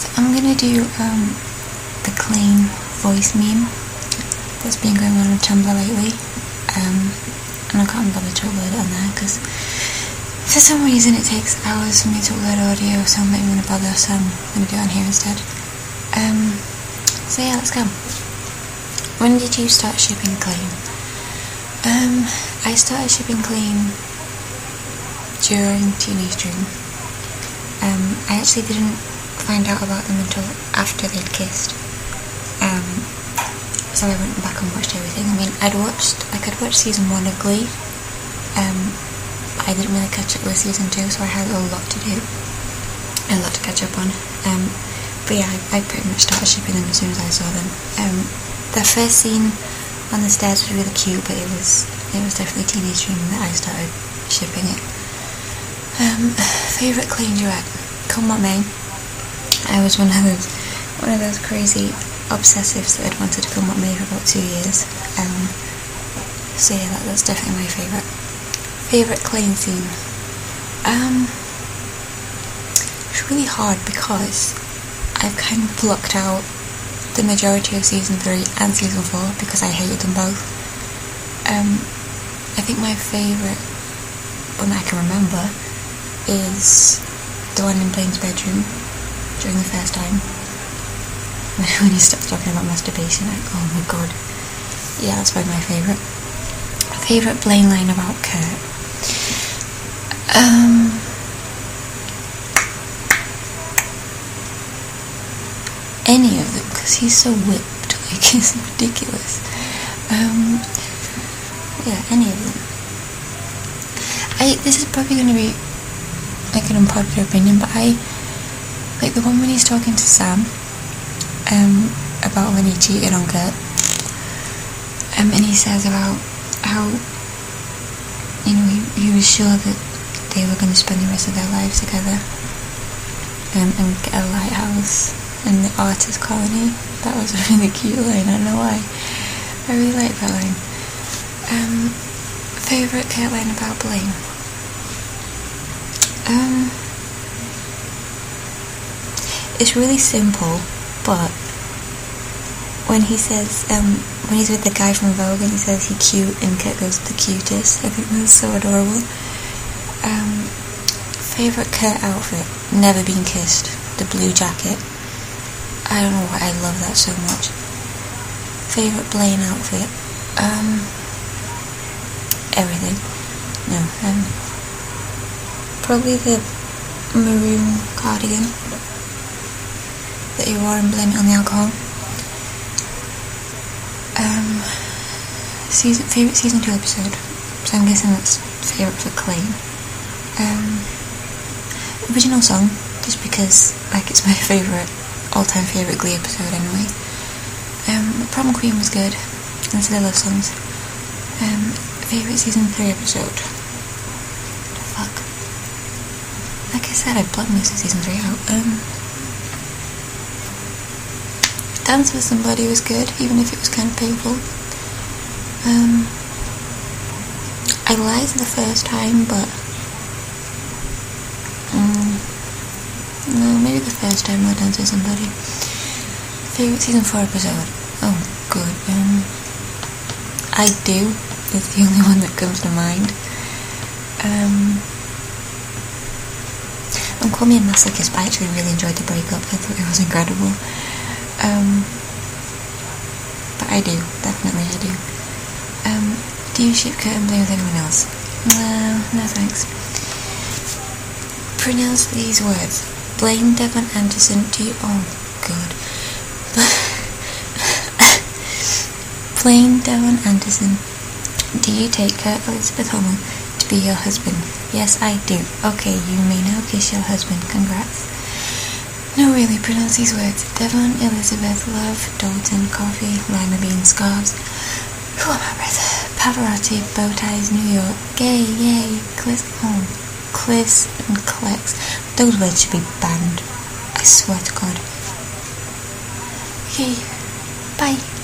So I'm gonna do um, the Klaine voice meme that's been going on on Tumblr lately. Um, and I can't bother to upload it on there because for some reason it takes hours for me to upload audio, so I'm not even gonna bother, so I'm gonna do it on here instead. Um, so yeah, let's go. When did you start shipping Klaine? Um, I started shipping Klaine during Teenage Dream. Um, I actually didn't find out about them until after they'd kissed. Um, so I went back and watched everything. I mean, I'd watched, like, I'd watched season one of Glee. Um, I didn't really catch up with season two, so I had a lot to do, a lot to catch up on. Um, but yeah, I, I pretty much started shipping them as soon as I saw them. Um, the first scene on the stairs was really cute, but it was it was definitely Teenage Dream that I started shipping it. Um, favorite Klaine duet, Come What May. I was one of those one of those crazy obsessives that had wanted to come what may for about two years. Um, so yeah, that, that's definitely my favourite. Favourite Klaine scene. Um, it's really hard because I've kind of blocked out the majority of season three and season four because I hated them both. Um, I think my favourite one that I can remember is the one in Blaine's bedroom during the first time. when he starts talking about masturbation, like, oh my god. Yeah, that's probably my favourite. Favourite Blaine line about Kurt. Um, any of them, because he's so whipped. Like, it's ridiculous. Um, yeah, any of them. I, this is probably going to be like an unpopular opinion, but I like the one when he's talking to Sam um, about when he cheated on Kurt. Um, and he says about how, you know, he, he was sure that they were going to spend the rest of their lives together um, and get a lighthouse in the artist colony. That was a really cute line, I don't know why. I really like that line. Um, favourite Kurt line about Blaine? Um, it's really simple, but when he says, um, when he's with the guy from Vogue and he says he cute and Kurt goes the cutest, I think that's so adorable. Um, favourite Kurt outfit? Never been kissed. The blue jacket. I don't know why I love that so much. Favourite Blaine outfit? Um, everything. No, um, probably the maroon cardigan that you and blame it on the alcohol. Um, season favorite season two episode. So I'm guessing that's favorite for Klaine. Um, original song, just because like it's my favorite all-time favorite Glee episode anyway. Um, Prom Queen was good. And so I love songs. Um, favorite season three episode. Fuck. Like I said, I blocked most of season three out. Um. Dance with somebody was good, even if it was kind of painful. Um, I lied the first time, but um, no, maybe the first time I danced with somebody. Favorite season four episode? Oh, good. Um, I do It's the only one that comes to mind. Um, and call me a masochist, but I actually really enjoyed the breakup. I thought it was incredible. Um, but I do, definitely I do. Um, do you ship Kurt and Blaine with anyone else? No, no thanks. Pronounce these words. Blaine Devon Anderson, do you... Oh, God. Blaine Devon Anderson, do you take Kurt Elizabeth Hummel to be your husband? Yes, I do. Okay, you may now kiss your husband. Congrats. No, really, pronounce these words. Devon, Elizabeth, Love, Dalton, Coffee, Lima Bean, Scarves. Who am I, brother? Pavarotti, Bow Ties, New York, Gay, Yay, Cliss, oh, Cliss and Clex. Those words should be banned. I swear to God. Okay, bye.